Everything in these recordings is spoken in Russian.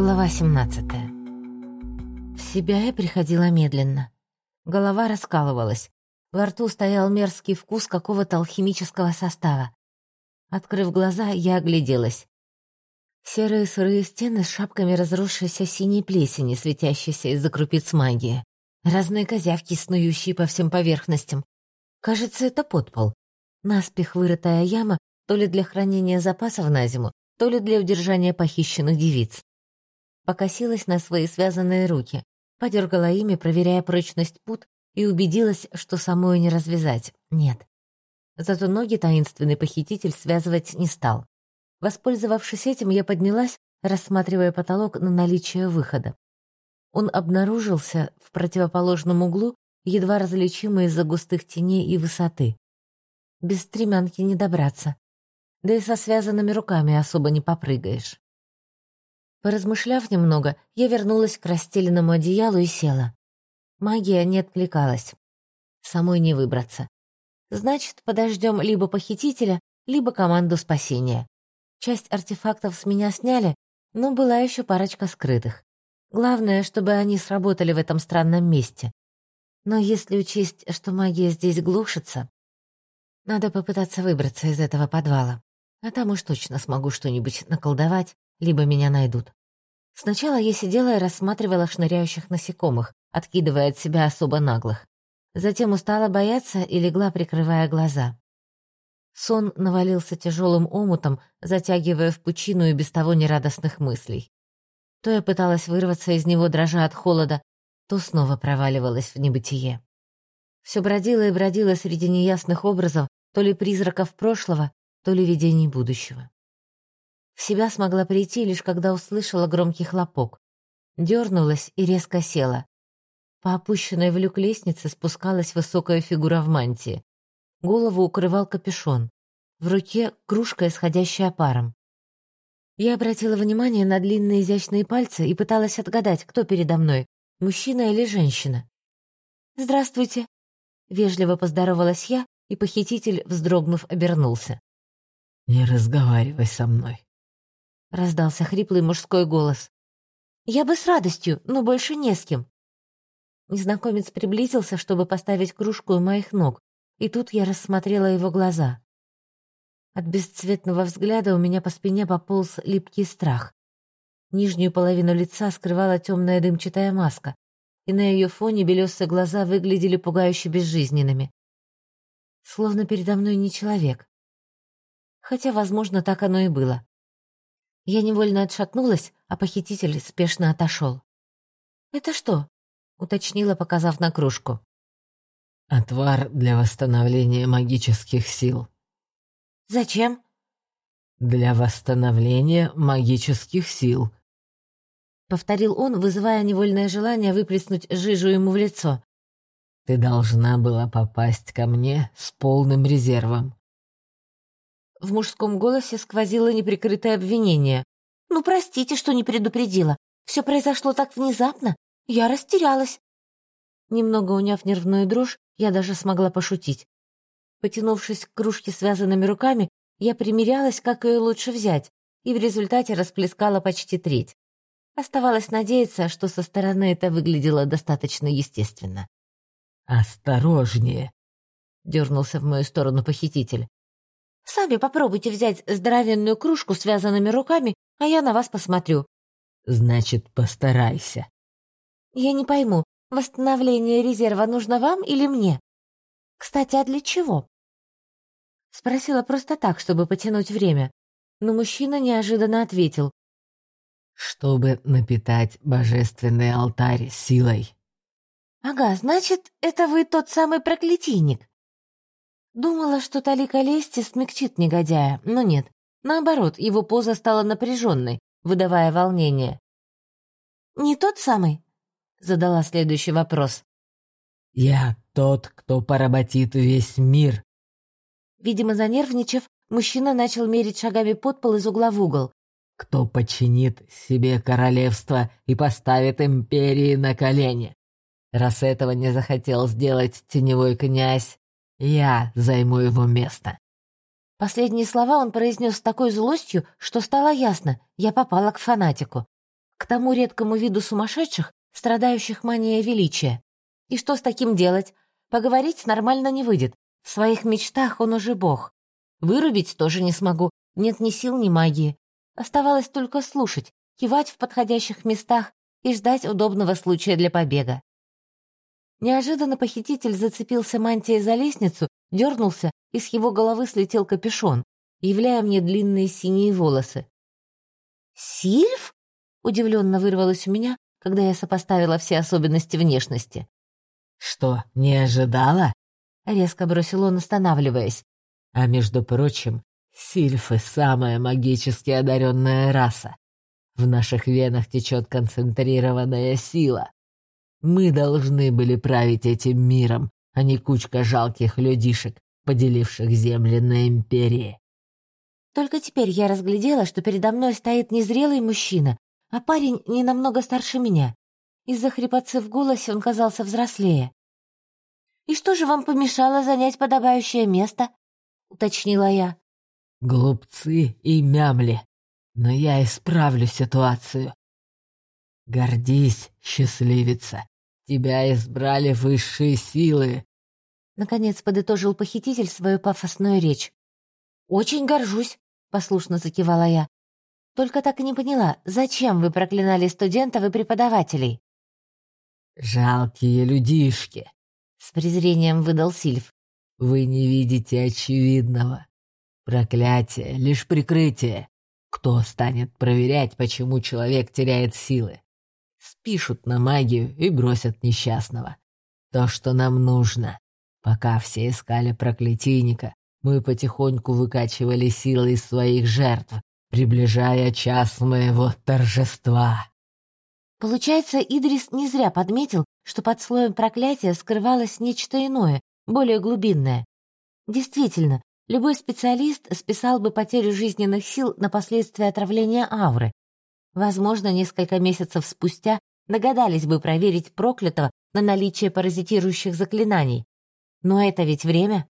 Глава 17 В себя я приходила медленно. Голова раскалывалась. Во рту стоял мерзкий вкус какого-то алхимического состава. Открыв глаза, я огляделась. Серые сырые стены с шапками разросшейся синей плесени, светящейся из-за крупиц магии. Разные козявки, снующие по всем поверхностям. Кажется, это подпол. Наспех вырытая яма то ли для хранения запасов на зиму, то ли для удержания похищенных девиц. Покосилась на свои связанные руки, подергала ими, проверяя прочность пут, и убедилась, что самой не развязать. Нет. Зато ноги таинственный похититель связывать не стал. Воспользовавшись этим, я поднялась, рассматривая потолок на наличие выхода. Он обнаружился в противоположном углу, едва различимый из-за густых теней и высоты. Без стремянки не добраться. Да и со связанными руками особо не попрыгаешь. Поразмышляв немного, я вернулась к расстеленному одеялу и села. Магия не откликалась. Самой не выбраться. Значит, подождем либо похитителя, либо команду спасения. Часть артефактов с меня сняли, но была еще парочка скрытых. Главное, чтобы они сработали в этом странном месте. Но если учесть, что магия здесь глушится, надо попытаться выбраться из этого подвала. А там уж точно смогу что-нибудь наколдовать, либо меня найдут. Сначала я сидела и рассматривала шныряющих насекомых, откидывая от себя особо наглых. Затем устала бояться и легла, прикрывая глаза. Сон навалился тяжелым омутом, затягивая в пучину и без того нерадостных мыслей. То я пыталась вырваться из него, дрожа от холода, то снова проваливалась в небытие. Все бродило и бродило среди неясных образов, то ли призраков прошлого, то ли видений будущего. В себя смогла прийти лишь когда услышала громкий хлопок. Дернулась и резко села. По опущенной в люк лестнице спускалась высокая фигура в мантии. Голову укрывал капюшон. В руке кружка, исходящая паром. Я обратила внимание на длинные изящные пальцы и пыталась отгадать, кто передо мной, мужчина или женщина. «Здравствуйте!» Вежливо поздоровалась я, и похититель, вздрогнув, обернулся. «Не разговаривай со мной», — раздался хриплый мужской голос. «Я бы с радостью, но больше не с кем». Незнакомец приблизился, чтобы поставить кружку у моих ног, и тут я рассмотрела его глаза. От бесцветного взгляда у меня по спине пополз липкий страх. Нижнюю половину лица скрывала темная дымчатая маска, и на ее фоне белесые глаза выглядели пугающе безжизненными. Словно передо мной не человек. Хотя, возможно, так оно и было. Я невольно отшатнулась, а похититель спешно отошел. «Это что?» — уточнила, показав на кружку. «Отвар для восстановления магических сил», «Зачем?» «Для восстановления магических сил», — повторил он, вызывая невольное желание выплеснуть жижу ему в лицо. «Ты должна была попасть ко мне с полным резервом». В мужском голосе сквозило неприкрытое обвинение. «Ну, простите, что не предупредила. Все произошло так внезапно. Я растерялась». Немного уняв нервную дрожь, я даже смогла пошутить. Потянувшись к кружке связанными руками, я примерялась, как ее лучше взять, и в результате расплескала почти треть. Оставалось надеяться, что со стороны это выглядело достаточно естественно. «Осторожнее!» — дернулся в мою сторону похититель. «Сами попробуйте взять здоровенную кружку связанными руками, а я на вас посмотрю». «Значит, постарайся». «Я не пойму, восстановление резерва нужно вам или мне?» «Кстати, а для чего?» Спросила просто так, чтобы потянуть время, но мужчина неожиданно ответил. «Чтобы напитать божественный алтарь силой». «Ага, значит, это вы тот самый проклятийник». Думала, что талика лести смягчит негодяя, но нет. Наоборот, его поза стала напряженной, выдавая волнение. «Не тот самый?» — задала следующий вопрос. «Я тот, кто поработит весь мир». Видимо, занервничав, мужчина начал мерить шагами под пол из угла в угол. «Кто подчинит себе королевство и поставит империи на колени? Раз этого не захотел сделать теневой князь, я займу его место». Последние слова он произнес с такой злостью, что стало ясно, я попала к фанатику. к тому редкому виду сумасшедших, страдающих манией величия. И что с таким делать? Поговорить нормально не выйдет. В своих мечтах он уже бог. Вырубить тоже не смогу, нет ни сил, ни магии. Оставалось только слушать, кивать в подходящих местах и ждать удобного случая для побега. Неожиданно похититель зацепился мантией за лестницу, дернулся, и с его головы слетел капюшон, являя мне длинные синие волосы. «Сильф?» — удивленно вырвалось у меня, когда я сопоставила все особенности внешности. «Что, не ожидала?» — резко бросил он, останавливаясь. «А между прочим, сильфы — самая магически одаренная раса. В наших венах течет концентрированная сила. Мы должны были править этим миром, а не кучка жалких людишек, поделивших земли на империи. Только теперь я разглядела, что передо мной стоит незрелый мужчина, а парень не намного старше меня. Из-за хрипотцы в голосе он казался взрослее. «И что же вам помешало занять подобающее место?» — уточнила я. «Глупцы и мямли», но я исправлю ситуацию. Гордись, счастливица. Тебя избрали высшие силы. Наконец подытожил похититель свою пафосную речь. Очень горжусь, послушно закивала я. Только так и не поняла, зачем вы проклинали студентов и преподавателей? Жалкие людишки, с презрением выдал Сильв. Вы не видите очевидного. Проклятие — лишь прикрытие. Кто станет проверять, почему человек теряет силы? Спишут на магию и бросят несчастного. То, что нам нужно. Пока все искали проклятийника, мы потихоньку выкачивали силы из своих жертв, приближая час моего торжества. Получается, Идрис не зря подметил, что под слоем проклятия скрывалось нечто иное, более глубинное. Действительно, Любой специалист списал бы потерю жизненных сил на последствия отравления ауры. Возможно, несколько месяцев спустя догадались бы проверить проклятого на наличие паразитирующих заклинаний. Но это ведь время.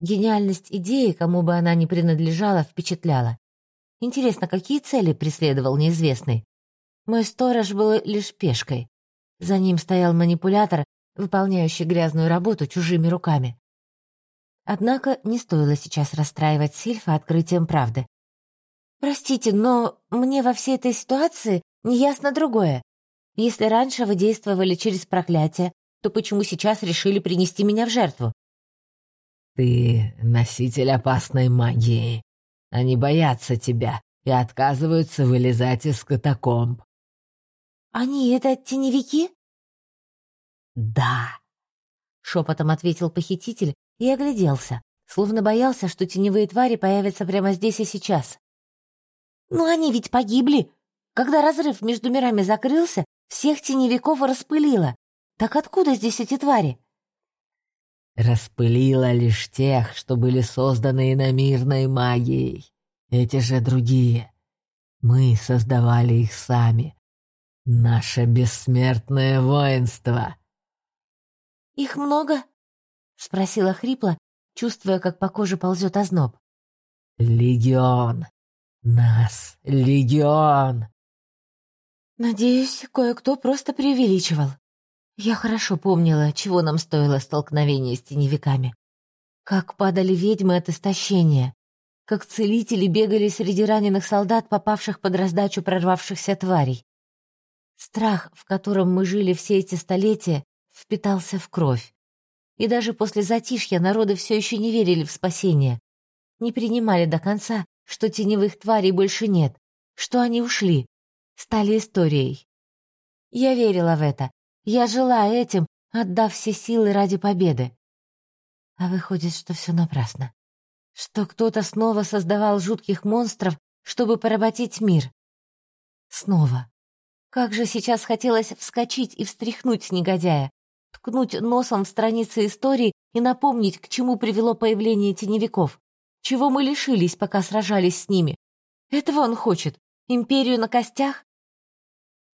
Гениальность идеи, кому бы она ни принадлежала, впечатляла. Интересно, какие цели преследовал неизвестный? Мой сторож был лишь пешкой. За ним стоял манипулятор, выполняющий грязную работу чужими руками. Однако не стоило сейчас расстраивать Сильфа открытием правды. «Простите, но мне во всей этой ситуации неясно другое. Если раньше вы действовали через проклятие, то почему сейчас решили принести меня в жертву?» «Ты носитель опасной магии. Они боятся тебя и отказываются вылезать из катакомб». «Они — это теневики?» «Да», — шепотом ответил похититель, и огляделся, словно боялся, что теневые твари появятся прямо здесь и сейчас. «Но они ведь погибли! Когда разрыв между мирами закрылся, всех теневиков распылило. Так откуда здесь эти твари?» «Распылило лишь тех, что были созданы иномирной магией. Эти же другие. Мы создавали их сами. Наше бессмертное воинство». «Их много?» — спросила хрипло, чувствуя, как по коже ползет озноб. «Легион! Нас легион!» Надеюсь, кое-кто просто преувеличивал. Я хорошо помнила, чего нам стоило столкновение с теневиками. Как падали ведьмы от истощения, как целители бегали среди раненых солдат, попавших под раздачу прорвавшихся тварей. Страх, в котором мы жили все эти столетия, впитался в кровь. И даже после затишья народы все еще не верили в спасение. Не принимали до конца, что теневых тварей больше нет, что они ушли, стали историей. Я верила в это. Я жила этим, отдав все силы ради победы. А выходит, что все напрасно. Что кто-то снова создавал жутких монстров, чтобы поработить мир. Снова. Как же сейчас хотелось вскочить и встряхнуть негодяя, ткнуть носом в страницы истории и напомнить, к чему привело появление теневиков, чего мы лишились, пока сражались с ними. Этого он хочет? Империю на костях?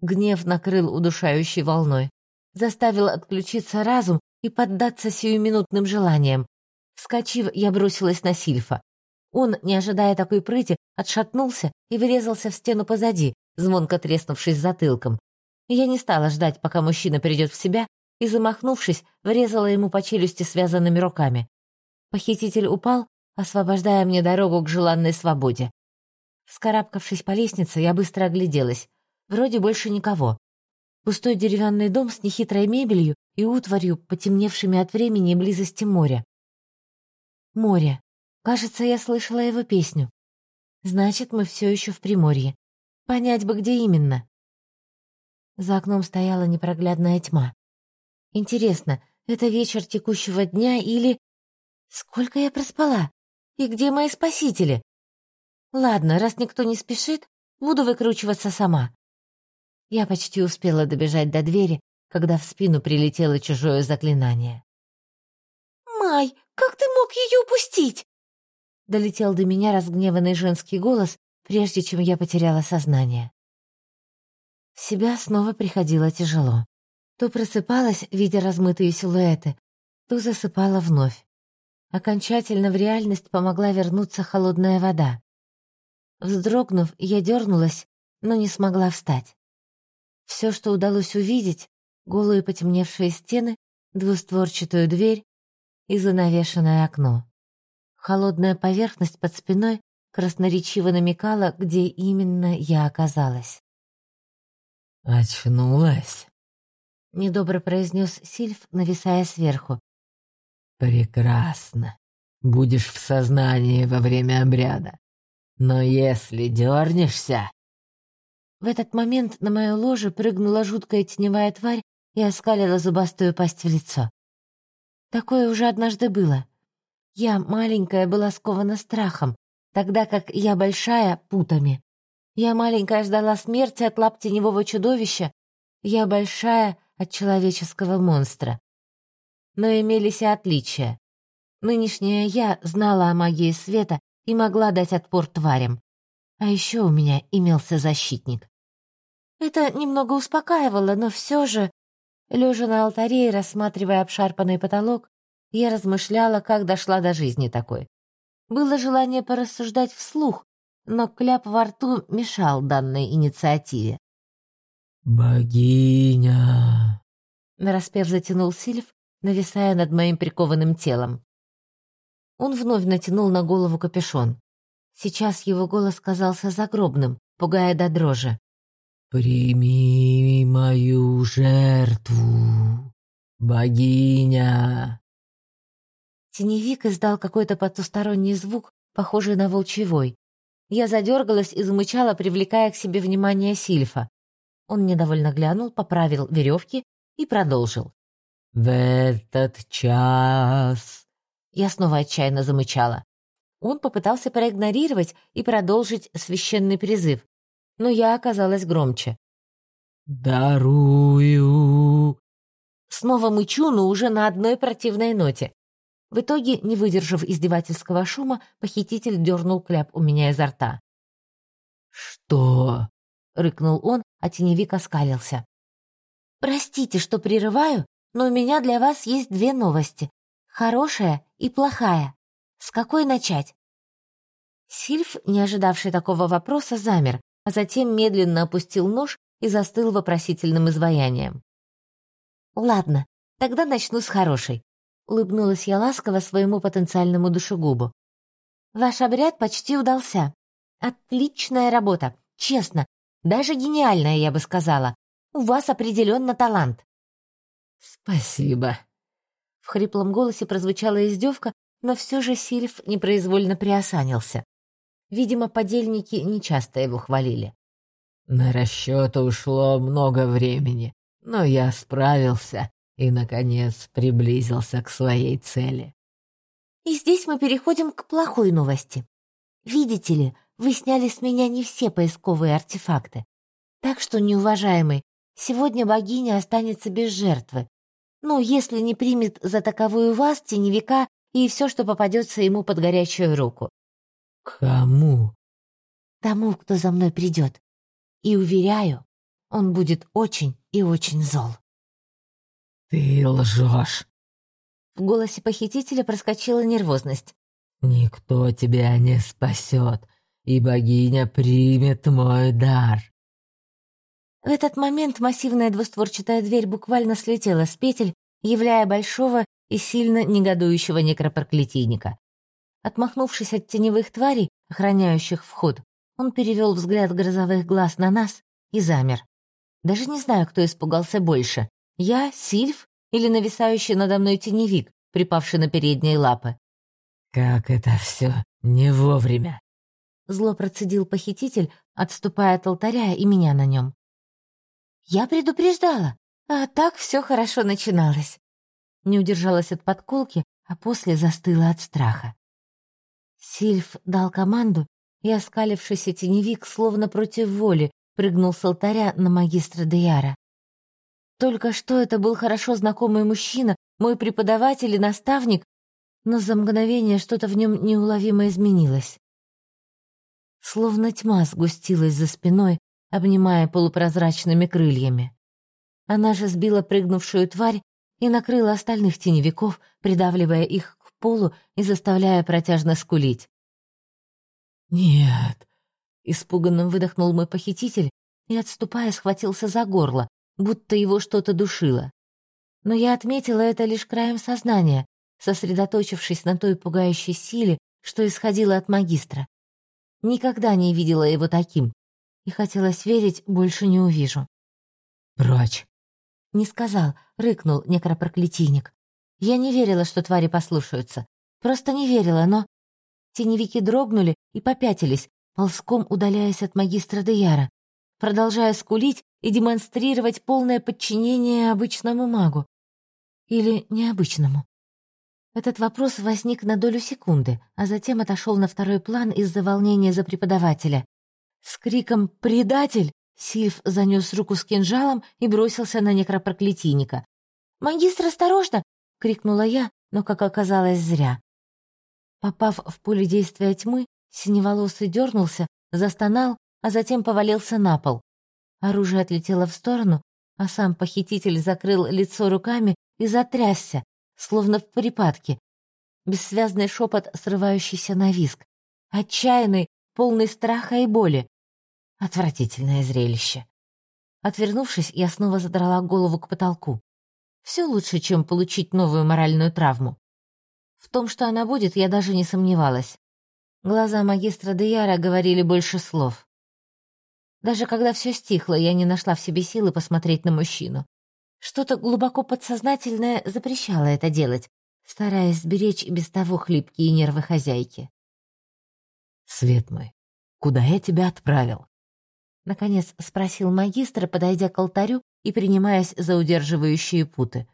Гнев накрыл удушающей волной, заставил отключиться разум и поддаться сиюминутным желаниям. Вскочив, я бросилась на Сильфа. Он, не ожидая такой прыти, отшатнулся и врезался в стену позади, звонко треснувшись затылком. Я не стала ждать, пока мужчина придет в себя, и, замахнувшись, врезала ему по челюсти связанными руками. Похититель упал, освобождая мне дорогу к желанной свободе. Вскарабкавшись по лестнице, я быстро огляделась. Вроде больше никого. Пустой деревянный дом с нехитрой мебелью и утварью, потемневшими от времени и близости моря. Море. Кажется, я слышала его песню. Значит, мы все еще в Приморье. Понять бы, где именно. За окном стояла непроглядная тьма. Интересно, это вечер текущего дня или... Сколько я проспала? И где мои спасители? Ладно, раз никто не спешит, буду выкручиваться сама. Я почти успела добежать до двери, когда в спину прилетело чужое заклинание. «Май, как ты мог ее упустить?» Долетел до меня разгневанный женский голос, прежде чем я потеряла сознание. В себя снова приходило тяжело. То просыпалась, видя размытые силуэты, то засыпала вновь. Окончательно в реальность помогла вернуться холодная вода. Вздрогнув, я дернулась, но не смогла встать. Все, что удалось увидеть, голые потемневшие стены, двустворчатую дверь и занавешенное окно. Холодная поверхность под спиной красноречиво намекала, где именно я оказалась. «Очнулась?» — недобро произнес Сильф, нависая сверху. «Прекрасно. Будешь в сознании во время обряда. Но если дернешься...» В этот момент на мое ложе прыгнула жуткая теневая тварь и оскалила зубастую пасть в лицо. Такое уже однажды было. Я, маленькая, была скована страхом, тогда как я большая — путами. Я маленькая ждала смерти от лап теневого чудовища, я большая — от человеческого монстра. Но имелись и отличия. Нынешняя я знала о магии света и могла дать отпор тварям. А еще у меня имелся защитник. Это немного успокаивало, но все же, лежа на алтаре и рассматривая обшарпанный потолок, я размышляла, как дошла до жизни такой. Было желание порассуждать вслух, но кляп во рту мешал данной инициативе. «Богиня!» Нараспев затянул Сильв, нависая над моим прикованным телом. Он вновь натянул на голову капюшон. Сейчас его голос казался загробным, пугая до дрожи. «Прими мою жертву, богиня!» Теневик издал какой-то потусторонний звук, похожий на волчий вой. Я задергалась и замычала, привлекая к себе внимание Сильфа. Он недовольно глянул, поправил веревки и продолжил. «В этот час...» Я снова отчаянно замычала. Он попытался проигнорировать и продолжить священный призыв но я оказалась громче. «Дарую!» Снова мычу, но уже на одной противной ноте. В итоге, не выдержав издевательского шума, похититель дернул кляп у меня изо рта. «Что?» — рыкнул он, а теневик оскалился. «Простите, что прерываю, но у меня для вас есть две новости. Хорошая и плохая. С какой начать?» Сильф, не ожидавший такого вопроса, замер, а затем медленно опустил нож и застыл вопросительным изваянием. «Ладно, тогда начну с хорошей», — улыбнулась я ласково своему потенциальному душегубу. «Ваш обряд почти удался. Отличная работа, честно, даже гениальная, я бы сказала. У вас определенно талант». «Спасибо». В хриплом голосе прозвучала издевка, но все же Сильф непроизвольно приосанился. Видимо, подельники нечасто его хвалили. На расчет ушло много времени, но я справился и, наконец, приблизился к своей цели. И здесь мы переходим к плохой новости. Видите ли, вы сняли с меня не все поисковые артефакты. Так что, неуважаемый, сегодня богиня останется без жертвы. Ну, если не примет за таковую вас, теневика, и все, что попадется ему под горячую руку. «Кому?» «Тому, кто за мной придет. И, уверяю, он будет очень и очень зол». «Ты лжешь!» В голосе похитителя проскочила нервозность. «Никто тебя не спасет, и богиня примет мой дар. В этот момент массивная двустворчатая дверь буквально слетела с петель, являя большого и сильно негодующего некропроклятийника. Отмахнувшись от теневых тварей, охраняющих вход, он перевел взгляд грозовых глаз на нас и замер. Даже не знаю, кто испугался больше. Я, Сильф или нависающий надо мной теневик, припавший на передние лапы. «Как это все не вовремя!» Зло процедил похититель, отступая от алтаря и меня на нем. «Я предупреждала, а так все хорошо начиналось». Не удержалась от подколки, а после застыла от страха. Сильф дал команду, и оскалившийся теневик, словно против воли, прыгнул с алтаря на магистра Деяра. Только что это был хорошо знакомый мужчина, мой преподаватель и наставник, но за мгновение что-то в нем неуловимо изменилось. Словно тьма сгустилась за спиной, обнимая полупрозрачными крыльями. Она же сбила прыгнувшую тварь и накрыла остальных теневиков, придавливая их к полу и заставляя протяжно скулить. «Нет!» — испуганно выдохнул мой похититель и, отступая, схватился за горло, будто его что-то душило. Но я отметила это лишь краем сознания, сосредоточившись на той пугающей силе, что исходила от магистра. Никогда не видела его таким, и хотелось верить, больше не увижу. «Прочь!» Не сказал, рыкнул некропроклятийник. Я не верила, что твари послушаются. Просто не верила, но... Теневики дрогнули и попятились, ползком удаляясь от магистра Деяра, продолжая скулить и демонстрировать полное подчинение обычному магу. Или необычному. Этот вопрос возник на долю секунды, а затем отошел на второй план из-за волнения за преподавателя. С криком «Предатель!» Сильф занес руку с кинжалом и бросился на некропроклятийника. «Магистр, осторожно!» — крикнула я, но, как оказалось, зря. Попав в поле действия тьмы, синеволосый дернулся, застонал, а затем повалился на пол. Оружие отлетело в сторону, а сам похититель закрыл лицо руками и затрясся, словно в припадке. Бессвязный шепот, срывающийся на виск. Отчаянный, полный страха и боли. Отвратительное зрелище. Отвернувшись, я снова задрала голову к потолку. Все лучше, чем получить новую моральную травму. В том, что она будет, я даже не сомневалась. Глаза магистра Деяра говорили больше слов. Даже когда все стихло, я не нашла в себе силы посмотреть на мужчину. Что-то глубоко подсознательное запрещало это делать, стараясь сберечь без того хлипкие нервы хозяйки. «Свет мой, куда я тебя отправил?» Наконец спросил магистр, подойдя к алтарю и принимаясь за удерживающие путы.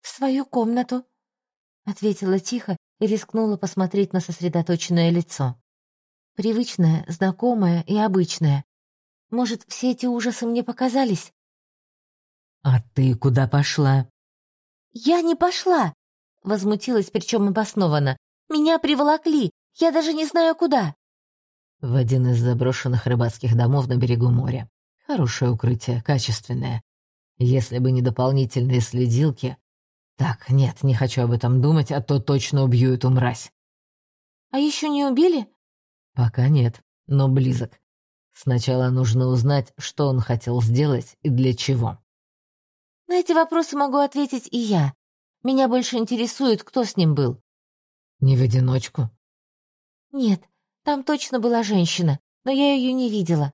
«В свою комнату», — ответила тихо и рискнула посмотреть на сосредоточенное лицо. Привычное, знакомое и обычное. Может, все эти ужасы мне показались? «А ты куда пошла?» «Я не пошла!» — возмутилась, причем обоснованно. «Меня приволокли! Я даже не знаю, куда!» в один из заброшенных рыбацких домов на берегу моря. Хорошее укрытие, качественное. Если бы не дополнительные следилки... Так, нет, не хочу об этом думать, а то точно убью эту мразь. А еще не убили? Пока нет, но близок. Сначала нужно узнать, что он хотел сделать и для чего. На эти вопросы могу ответить и я. Меня больше интересует, кто с ним был. Не в одиночку? Нет, там точно была женщина, но я ее не видела.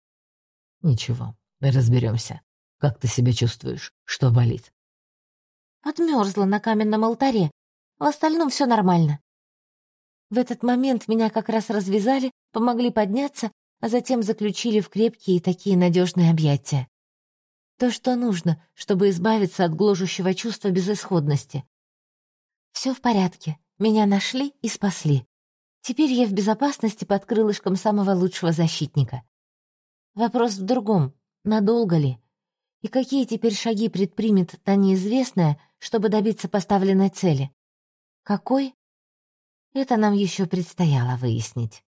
Ничего, разберемся. Как ты себя чувствуешь? Что болит? Отмерзла на каменном алтаре. В остальном все нормально. В этот момент меня как раз развязали, помогли подняться, а затем заключили в крепкие такие надежные объятия. То, что нужно, чтобы избавиться от гложущего чувства безысходности. Все в порядке. Меня нашли и спасли. Теперь я в безопасности под крылышком самого лучшего защитника. Вопрос в другом, надолго ли? И какие теперь шаги предпримет та неизвестная, чтобы добиться поставленной цели? Какой? Это нам еще предстояло выяснить.